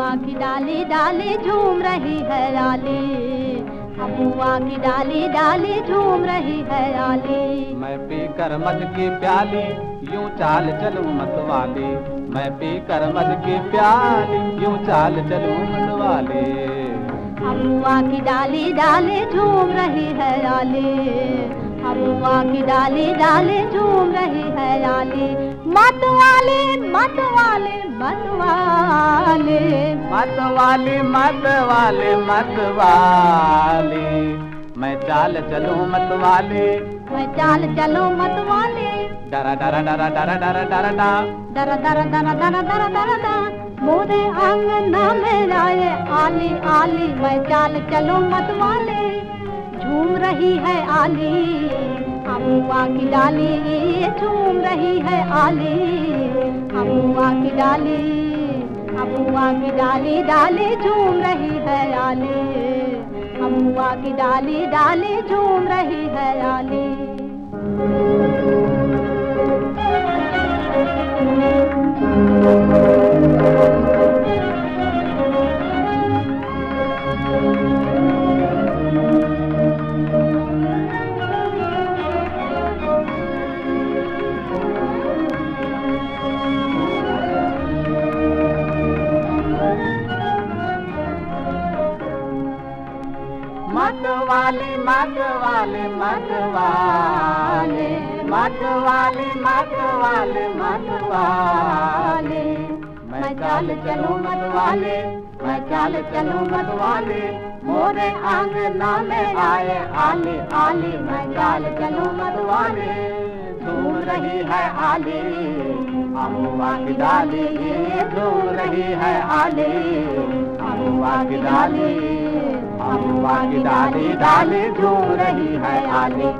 अबुआ की डाली डाली झूम रही है आली अबुआ की डाली डाली झूम रही है आली मैं पी कर मद की प्याली यूँ चाल चलूँ मत वाली। मैं पी कर मद की प्याली यूँ चाल चलूँ मत वाली। अबुआ की डाली डाली झूम रही है आली अबुआ की डाली डाली झूम रही है आली मत वाले मत वाले मत वाले। मत वाले मत वाले मत वाली मैं चाल चलूँ मत वाले मैं चाल चलो मत वाले डरा डरा डरा डरा डरा डरा डा दर दर दर दर दर दर दर मोरे आंगना में आए आली आली मैं चाल चलो मत वाले झूम रही है आली अबुआ की डाली झूम रही है आली अबुआ की डाली अबुआ की डाली डाली झूम रही है आली। अबुआ की डाली डाली झूम रही है आली। मत वाली मत वाले मत वाले मत वाली मत वाले मत वाले मैं चाल चलूँ मत वाले मैं चाल चलूँ मत वाले मोरे आंगना में आए आली आली। मैं चाल चलूँ मत वाले झूम रही है आली। अमुआ डाली झूम रही है आली। अमुआ डाली। अमुआ की डाली डाली झूम रही है आली